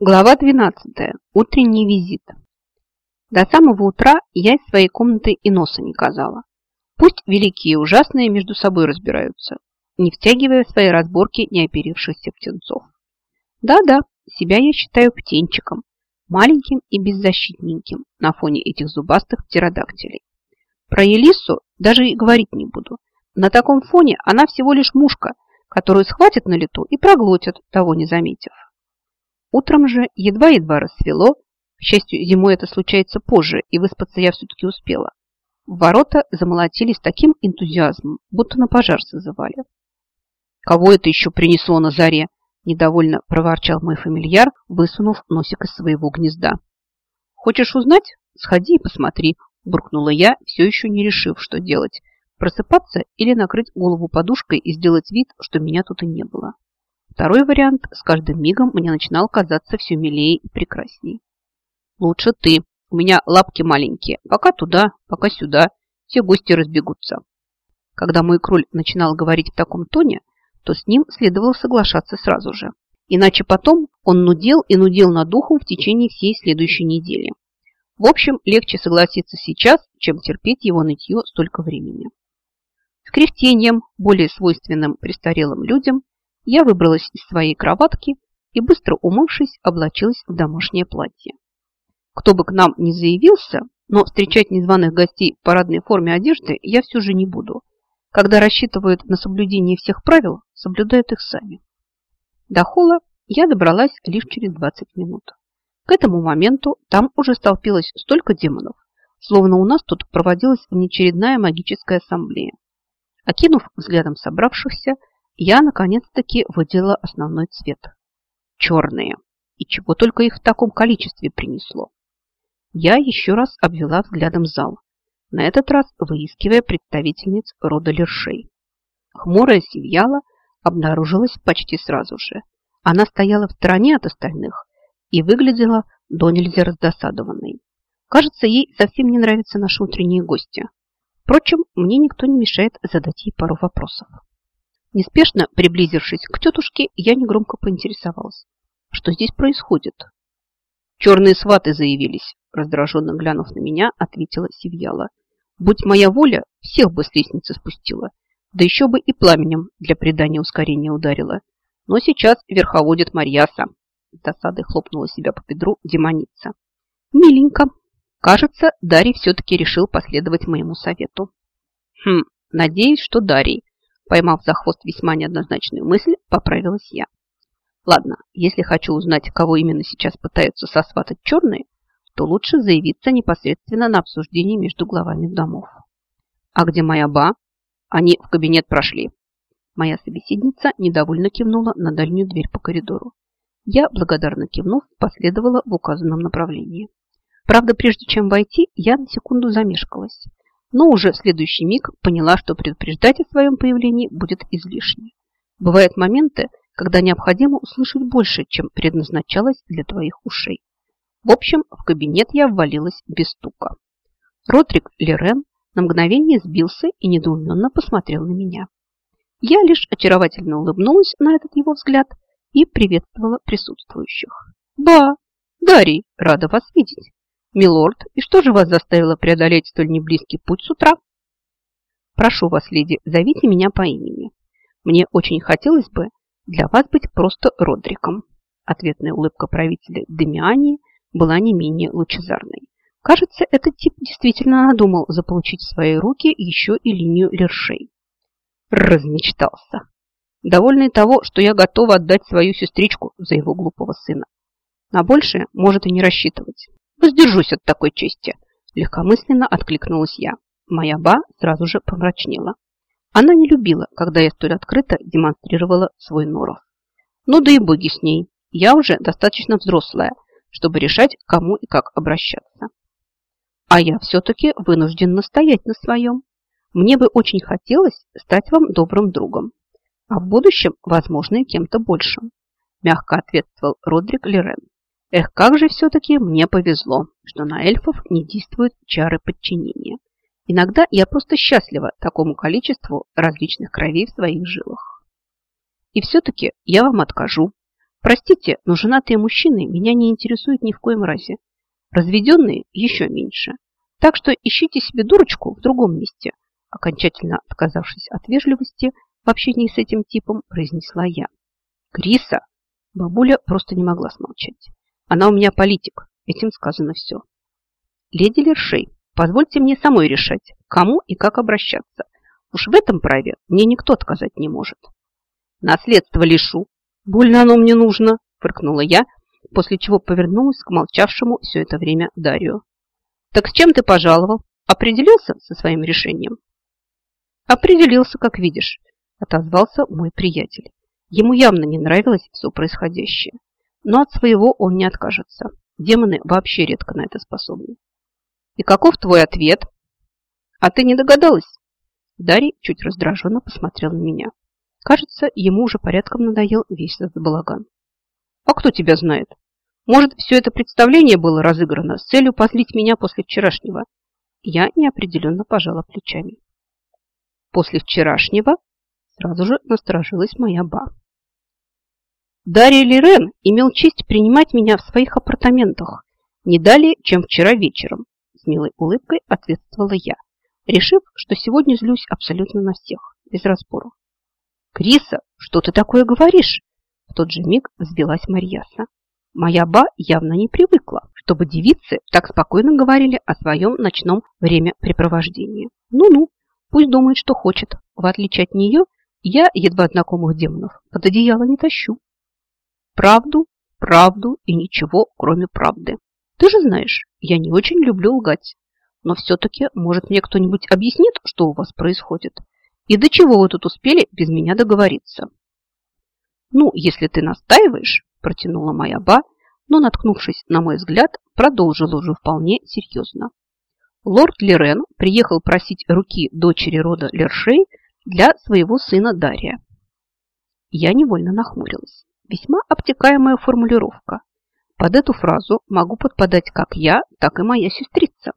Глава 12. Утренний визит. До самого утра я из своей комнаты и носа не казала. Пусть великие и ужасные между собой разбираются, не втягивая в свои разборки неоперившихся птенцов. Да-да, себя я считаю птенчиком, маленьким и беззащитненьким на фоне этих зубастых птеродактилей. Про Елису даже и говорить не буду. На таком фоне она всего лишь мушка, которую схватят на лету и проглотят, того не заметив. Утром же едва-едва рассвело. К счастью, зимой это случается позже, и выспаться я все-таки успела. Ворота замолотили с таким энтузиазмом, будто на пожар созывали. «Кого это еще принесло на заре?» – недовольно проворчал мой фамильяр, высунув носик из своего гнезда. «Хочешь узнать? Сходи и посмотри», – буркнула я, все еще не решив, что делать – просыпаться или накрыть голову подушкой и сделать вид, что меня тут и не было. Второй вариант с каждым мигом мне начинал казаться все милее и прекрасней. Лучше ты. У меня лапки маленькие. Пока туда, пока сюда. Все гости разбегутся. Когда мой кроль начинал говорить в таком тоне, то с ним следовало соглашаться сразу же. Иначе потом он нудел и нудел над духом в течение всей следующей недели. В общем, легче согласиться сейчас, чем терпеть его нытье столько времени. С кряхтением, более свойственным престарелым людям, я выбралась из своей кроватки и, быстро умывшись, облачилась в домашнее платье. Кто бы к нам ни заявился, но встречать незваных гостей в парадной форме одежды я все же не буду. Когда рассчитывают на соблюдение всех правил, соблюдают их сами. До холла я добралась лишь через 20 минут. К этому моменту там уже столпилось столько демонов, словно у нас тут проводилась внеочередная магическая ассамблея. Окинув взглядом собравшихся, я наконец-таки выделила основной цвет. Черные. И чего только их в таком количестве принесло. Я еще раз обвела взглядом зал, на этот раз выискивая представительниц рода Лершей. Хмурая Севьяла обнаружилась почти сразу же. Она стояла в стороне от остальных и выглядела до нельзя раздосадованной. Кажется, ей совсем не нравятся наши утренние гости. Впрочем, мне никто не мешает задать ей пару вопросов. Неспешно приблизившись к тетушке, я негромко поинтересовалась. Что здесь происходит? Черные сваты заявились, раздраженно глянув на меня, ответила Севьяла. Будь моя воля, всех бы с лестницы спустила. Да еще бы и пламенем для придания ускорения ударила. Но сейчас верховодит Марьяса. С досадой хлопнула себя по бедру демоница. Миленько. Кажется, Дарий все-таки решил последовать моему совету. Хм, надеюсь, что Дарий Поймав за хвост весьма неоднозначную мысль, поправилась я. Ладно, если хочу узнать, кого именно сейчас пытаются сосватать черные, то лучше заявиться непосредственно на обсуждение между главами домов. А где моя ба? Они в кабинет прошли. Моя собеседница недовольно кивнула на дальнюю дверь по коридору. Я, благодарно кивнув, последовала в указанном направлении. Правда, прежде чем войти, я на секунду замешкалась но уже в следующий миг поняла, что предупреждать о своем появлении будет излишне. Бывают моменты, когда необходимо услышать больше, чем предназначалось для твоих ушей. В общем, в кабинет я ввалилась без стука. Родрик Лерен на мгновение сбился и недоуменно посмотрел на меня. Я лишь очаровательно улыбнулась на этот его взгляд и приветствовала присутствующих. «Ба! Дарий, рада вас видеть!» «Милорд, и что же вас заставило преодолеть столь неблизкий путь с утра?» «Прошу вас, леди, зовите меня по имени. Мне очень хотелось бы для вас быть просто Родриком». Ответная улыбка правителя Демиании была не менее лучезарной. Кажется, этот тип действительно надумал заполучить в свои руки еще и линию лершей. Размечтался. Довольный того, что я готова отдать свою сестричку за его глупого сына. На большее может и не рассчитывать. Воздержусь от такой чести, легкомысленно откликнулась я. Моя ба сразу же помрачнела. Она не любила, когда я столь открыто демонстрировала свой норов. Ну да и боги с ней. Я уже достаточно взрослая, чтобы решать, кому и как обращаться. А я все-таки вынужден настоять на своем. Мне бы очень хотелось стать вам добрым другом, а в будущем, возможно, и кем-то большим, мягко ответствовал Родрик Лерен. Эх, как же все-таки мне повезло, что на эльфов не действуют чары подчинения. Иногда я просто счастлива такому количеству различных кровей в своих жилах. И все-таки я вам откажу. Простите, но женатые мужчины меня не интересуют ни в коем разе. Разведенные еще меньше. Так что ищите себе дурочку в другом месте. Окончательно отказавшись от вежливости в общении с этим типом, произнесла я. Криса! Бабуля просто не могла смолчать. Она у меня политик. Этим сказано все. Леди Лершей, позвольте мне самой решать, кому и как обращаться. Уж в этом праве мне никто отказать не может. Наследство лишу. Больно оно мне нужно, фыркнула я, после чего повернулась к молчавшему все это время Дарью. Так с чем ты пожаловал? Определился со своим решением? Определился, как видишь, отозвался мой приятель. Ему явно не нравилось все происходящее. Но от своего он не откажется. Демоны вообще редко на это способны. И каков твой ответ? А ты не догадалась? Дарий чуть раздраженно посмотрел на меня. Кажется, ему уже порядком надоел весь этот балаган. А кто тебя знает? Может, все это представление было разыграно с целью позлить меня после вчерашнего? Я неопределенно пожала плечами. После вчерашнего сразу же насторожилась моя ба. Дарья Лирен имел честь принимать меня в своих апартаментах не далее, чем вчера вечером, с милой улыбкой ответствовала я, решив, что сегодня злюсь абсолютно на всех, без разбору. «Криса, что ты такое говоришь?» В тот же миг взбилась Марьяса. Моя ба явно не привыкла, чтобы девицы так спокойно говорили о своем ночном времяпрепровождении. Ну-ну, пусть думает, что хочет. В отличие от нее, я едва знакомых демонов под одеяло не тащу. Правду, правду и ничего, кроме правды. Ты же знаешь, я не очень люблю лгать. Но все-таки, может, мне кто-нибудь объяснит, что у вас происходит? И до чего вы тут успели без меня договориться? Ну, если ты настаиваешь, протянула моя ба, но, наткнувшись на мой взгляд, продолжила уже вполне серьезно. Лорд Лерен приехал просить руки дочери рода Лершей для своего сына Дария. Я невольно нахмурилась. Весьма обтекаемая формулировка. Под эту фразу могу подпадать как я, так и моя сестрица.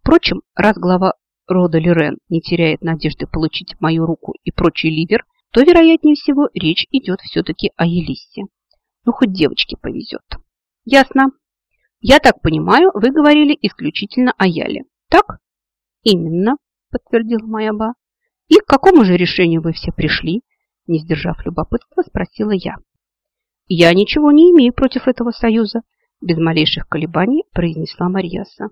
Впрочем, раз глава рода Лерен не теряет надежды получить мою руку и прочий ливер, то, вероятнее всего, речь идет все-таки о Елиссе. Ну, хоть девочке повезет. Ясно. Я так понимаю, вы говорили исключительно о Яле. Так? Именно, подтвердила моя ба. И к какому же решению вы все пришли? Не сдержав любопытства, спросила я. Я ничего не имею против этого союза, без малейших колебаний произнесла Марьяса.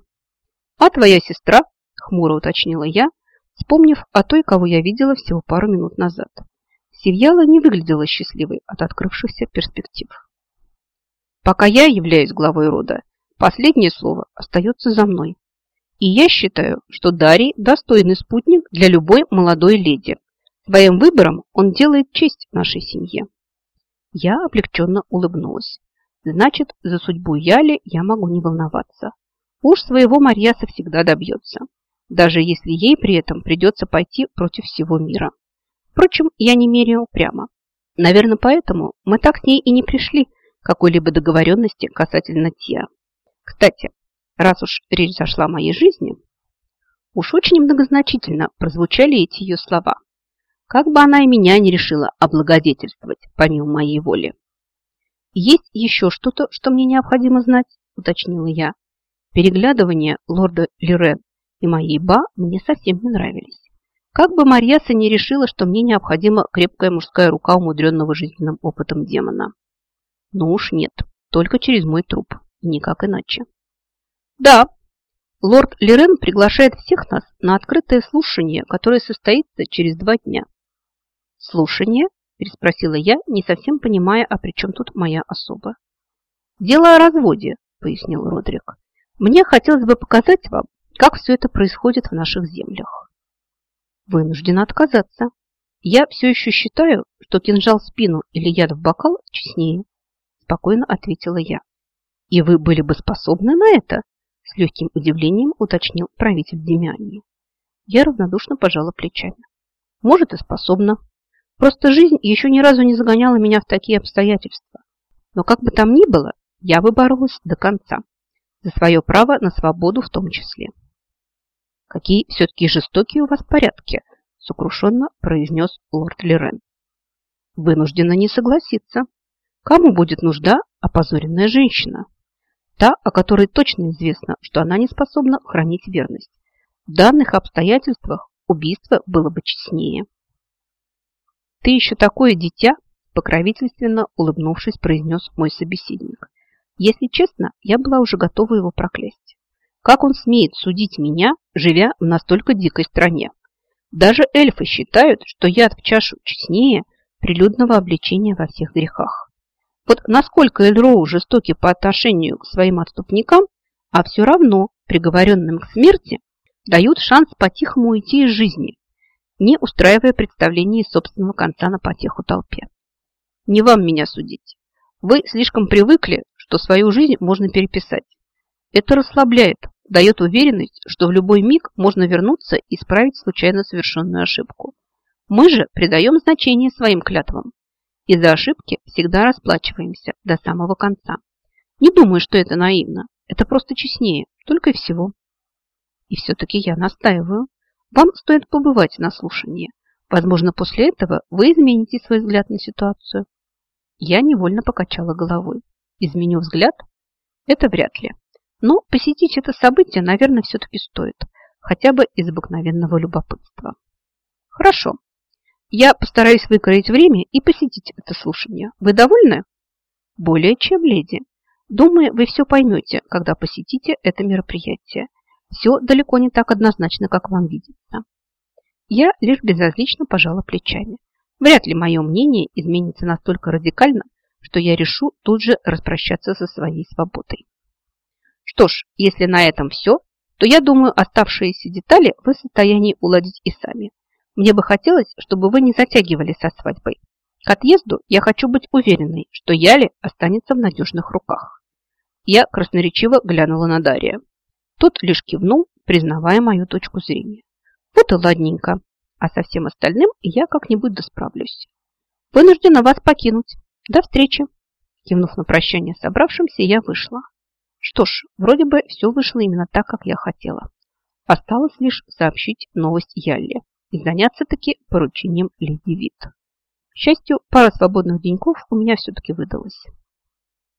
А твоя сестра, хмуро уточнила я, вспомнив о той, кого я видела всего пару минут назад. Севьяла не выглядела счастливой от открывшихся перспектив. Пока я являюсь главой рода, последнее слово остается за мной. И я считаю, что Дарий достойный спутник для любой молодой леди. Своим выбором он делает честь нашей семье. Я облегченно улыбнулась. Значит, за судьбу Яли я могу не волноваться. Уж своего Марьяса всегда добьется, даже если ей при этом придется пойти против всего мира. Впрочем, я не меряю прямо. Наверное, поэтому мы так с ней и не пришли к какой-либо договоренности касательно Тиа. Кстати, раз уж речь зашла о моей жизни, уж очень многозначительно прозвучали эти ее слова. Как бы она и меня не решила облагодетельствовать, помимо моей воли. «Есть еще что-то, что мне необходимо знать?» – уточнила я. Переглядывания лорда Лирен и моей ба мне совсем не нравились. Как бы Марьяса не решила, что мне необходима крепкая мужская рука умудренного жизненным опытом демона. Ну уж нет, только через мой труп, никак иначе. Да, лорд Лерен приглашает всех нас на открытое слушание, которое состоится через два дня. Слушание? Переспросила я, не совсем понимая, а при чем тут моя особа. Дело о разводе, пояснил Родрик. Мне хотелось бы показать вам, как все это происходит в наших землях вынуждена отказаться. Я все еще считаю, что кинжал в спину или яд в бокал честнее, спокойно ответила я. И вы были бы способны на это? С легким удивлением уточнил правитель Демиании. Я равнодушно пожала плечами. Может и способна. Просто жизнь еще ни разу не загоняла меня в такие обстоятельства. Но как бы там ни было, я бы боролась до конца. За свое право на свободу в том числе. Какие все-таки жестокие у вас порядки, сокрушенно произнес лорд Лерен. Вынуждена не согласиться. Кому будет нужда опозоренная женщина? Та, о которой точно известно, что она не способна хранить верность. В данных обстоятельствах убийство было бы честнее. «Ты еще такое дитя!» покровительственно улыбнувшись, произнес мой собеседник. Если честно, я была уже готова его проклясть. Как он смеет судить меня, живя в настолько дикой стране? Даже эльфы считают, что яд в чашу честнее прилюдного обличения во всех грехах. Вот насколько Эльроу жестоки по отношению к своим отступникам, а все равно приговоренным к смерти дают шанс по-тихому уйти из жизни, не устраивая представление из собственного конца на потеху толпе. Не вам меня судить. Вы слишком привыкли, что свою жизнь можно переписать. Это расслабляет, дает уверенность, что в любой миг можно вернуться и исправить случайно совершенную ошибку. Мы же придаем значение своим клятвам. И за ошибки всегда расплачиваемся до самого конца. Не думаю, что это наивно. Это просто честнее, только и всего. И все-таки я настаиваю. Вам стоит побывать на слушании. Возможно, после этого вы измените свой взгляд на ситуацию. Я невольно покачала головой. Изменю взгляд? Это вряд ли. Но посетить это событие, наверное, все-таки стоит. Хотя бы из обыкновенного любопытства. Хорошо. Я постараюсь выкроить время и посетить это слушание. Вы довольны? Более чем, леди. Думаю, вы все поймете, когда посетите это мероприятие. Все далеко не так однозначно, как вам видится. Я лишь безразлично пожала плечами. Вряд ли мое мнение изменится настолько радикально, что я решу тут же распрощаться со своей свободой. Что ж, если на этом все, то я думаю, оставшиеся детали вы в состоянии уладить и сами. Мне бы хотелось, чтобы вы не затягивали со свадьбой. К отъезду я хочу быть уверенной, что Яли останется в надежных руках. Я красноречиво глянула на Дария. Тот лишь кивнул, признавая мою точку зрения. Вот и ладненько. А со всем остальным я как-нибудь досправлюсь. Вынуждена вас покинуть. До встречи. Кивнув на прощание собравшимся, я вышла. Что ж, вроде бы все вышло именно так, как я хотела. Осталось лишь сообщить новость Ялле и заняться таки поручением леди Вит. К счастью, пара свободных деньков у меня все-таки выдалась.